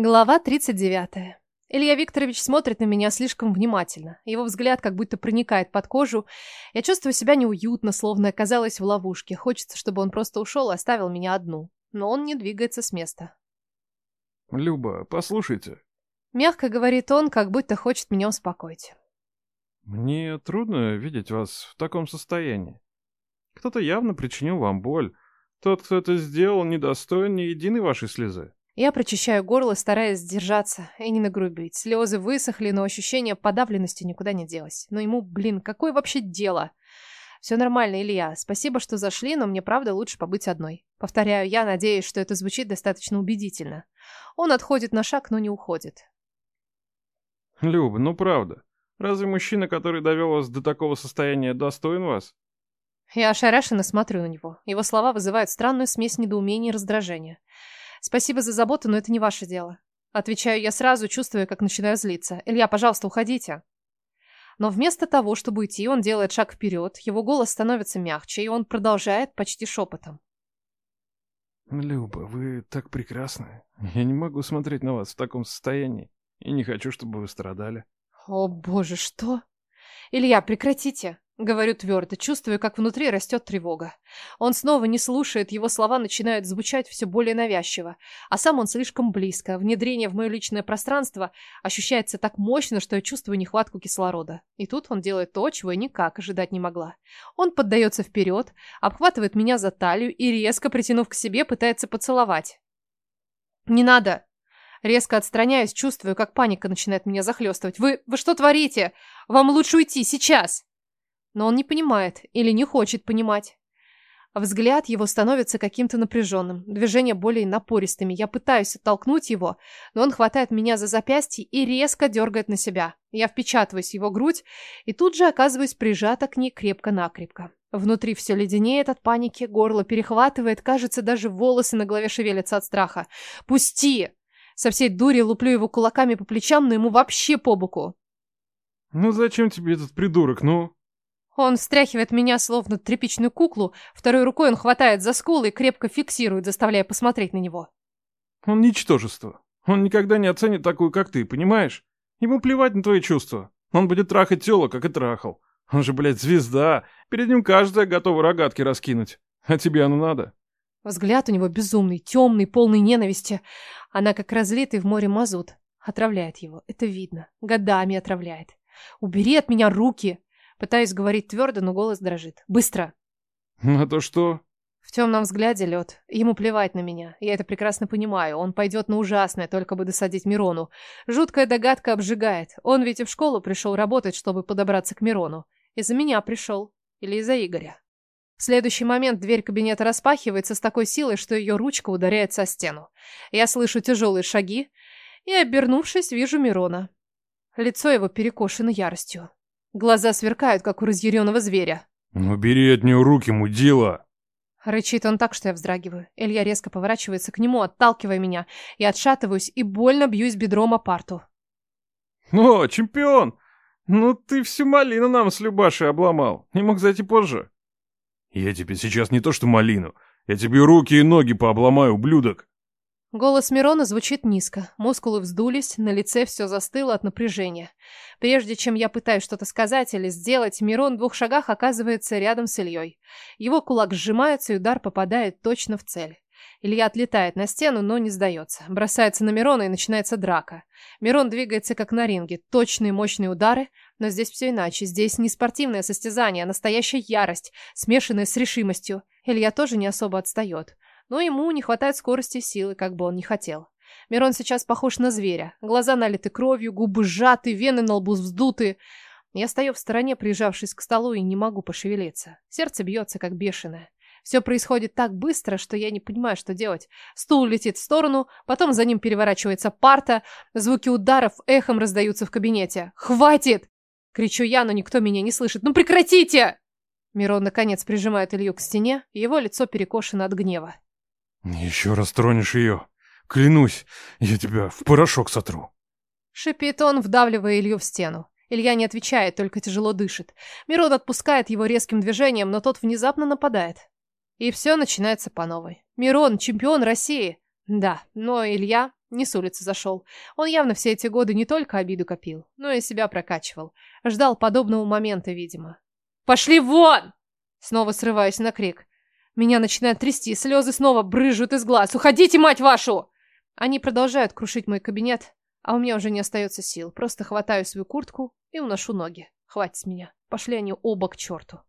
Глава 39. Илья Викторович смотрит на меня слишком внимательно. Его взгляд как будто проникает под кожу. Я чувствую себя неуютно, словно оказалась в ловушке. Хочется, чтобы он просто ушел и оставил меня одну. Но он не двигается с места. «Люба, послушайте». Мягко говорит он, как будто хочет меня успокоить. «Мне трудно видеть вас в таком состоянии. Кто-то явно причинил вам боль. Тот, кто это сделал, недостоин ни единой вашей слезы. Я прочищаю горло, стараясь сдержаться и не нагрубить. Слезы высохли, но ощущение подавленности никуда не делось. Но ему, блин, какое вообще дело? Все нормально, Илья. Спасибо, что зашли, но мне правда лучше побыть одной. Повторяю, я надеюсь, что это звучит достаточно убедительно. Он отходит на шаг, но не уходит. Люба, ну правда. Разве мужчина, который довел вас до такого состояния, достоин вас? Я ошарашенно смотрю на него. Его слова вызывают странную смесь недоумения и раздражения. Спасибо за заботу, но это не ваше дело. Отвечаю я сразу, чувствуя, как начинаю злиться. Илья, пожалуйста, уходите. Но вместо того, чтобы уйти, он делает шаг вперед, его голос становится мягче, и он продолжает почти шепотом. Люба, вы так прекрасны. Я не могу смотреть на вас в таком состоянии. И не хочу, чтобы вы страдали. О боже, что? Илья, прекратите. Говорю твердо, чувствуя, как внутри растет тревога. Он снова не слушает, его слова начинают звучать все более навязчиво. А сам он слишком близко. Внедрение в мое личное пространство ощущается так мощно, что я чувствую нехватку кислорода. И тут он делает то, чего я никак ожидать не могла. Он поддается вперед, обхватывает меня за талию и, резко притянув к себе, пытается поцеловать. «Не надо!» Резко отстраняюсь, чувствую, как паника начинает меня захлестывать. «Вы... вы что творите? Вам лучше уйти, сейчас!» Но он не понимает или не хочет понимать. Взгляд его становится каким-то напряженным, движения более напористыми. Я пытаюсь оттолкнуть его, но он хватает меня за запястье и резко дергает на себя. Я впечатываюсь в его грудь и тут же оказываюсь прижата к ней крепко-накрепко. Внутри все леденеет от паники, горло перехватывает, кажется, даже волосы на голове шевелятся от страха. «Пусти!» Со всей дури луплю его кулаками по плечам, но ему вообще по боку. «Ну зачем тебе этот придурок, ну?» Он встряхивает меня, словно тряпичную куклу, второй рукой он хватает за скулы и крепко фиксирует, заставляя посмотреть на него. Он ничтожество. Он никогда не оценит такую, как ты, понимаешь? Ему плевать на твои чувства. Он будет трахать тело, как и трахал. Он же, блядь, звезда. Перед ним каждая готова рогатки раскинуть. А тебе оно надо? Взгляд у него безумный, темный, полный ненависти. Она как разлитый в море мазут. Отравляет его, это видно. Годами отравляет. Убери от меня руки. Пытаюсь говорить твердо, но голос дрожит. Быстро. А то что? В темном взгляде лед. Ему плевать на меня. Я это прекрасно понимаю. Он пойдет на ужасное, только бы досадить Мирону. Жуткая догадка обжигает. Он ведь и в школу пришел работать, чтобы подобраться к Мирону. Из-за меня пришел. Или из-за Игоря. В следующий момент дверь кабинета распахивается с такой силой, что ее ручка ударяется о стену. Я слышу тяжелые шаги и, обернувшись, вижу Мирона. Лицо его перекошено яростью. Глаза сверкают, как у разъяренного зверя. «Убери от нее руки, мудила!» Рычит он так, что я вздрагиваю. Илья резко поворачивается к нему, отталкивая меня. Я отшатываюсь и больно бьюсь бедром о парту. «О, чемпион! Ну ты всю малину нам с Любашей обломал. Не мог зайти позже?» «Я тебе сейчас не то что малину. Я тебе руки и ноги пообломаю, ублюдок!» Голос Мирона звучит низко. Мускулы вздулись, на лице все застыло от напряжения. Прежде чем я пытаюсь что-то сказать или сделать, Мирон в двух шагах оказывается рядом с Ильей. Его кулак сжимается, и удар попадает точно в цель. Илья отлетает на стену, но не сдается. Бросается на Мирона, и начинается драка. Мирон двигается как на ринге. Точные мощные удары, но здесь все иначе. Здесь не спортивное состязание, а настоящая ярость, смешанная с решимостью. Илья тоже не особо отстает но ему не хватает скорости и силы, как бы он ни хотел. Мирон сейчас похож на зверя. Глаза налиты кровью, губы сжаты, вены на лбу вздуты. Я стою в стороне, прижавшись к столу, и не могу пошевелиться. Сердце бьется, как бешеное. Все происходит так быстро, что я не понимаю, что делать. Стул летит в сторону, потом за ним переворачивается парта, звуки ударов эхом раздаются в кабинете. «Хватит!» — кричу я, но никто меня не слышит. «Ну прекратите!» Мирон, наконец, прижимает Илью к стене, его лицо перекошено от гнева. «Еще раз тронешь ее. Клянусь, я тебя в порошок сотру». Шипит он, вдавливая Илью в стену. Илья не отвечает, только тяжело дышит. Мирон отпускает его резким движением, но тот внезапно нападает. И все начинается по новой. Мирон – чемпион России. Да, но Илья Не с улицы зашел. Он явно все эти годы не только обиду копил, но и себя прокачивал. Ждал подобного момента, видимо. «Пошли вон!» Снова срываюсь на крик. Меня начинает трясти, слезы снова брызжут из глаз. «Уходите, мать вашу!» Они продолжают крушить мой кабинет, а у меня уже не остается сил. Просто хватаю свою куртку и уношу ноги. Хватит с меня. Пошли они оба к черту.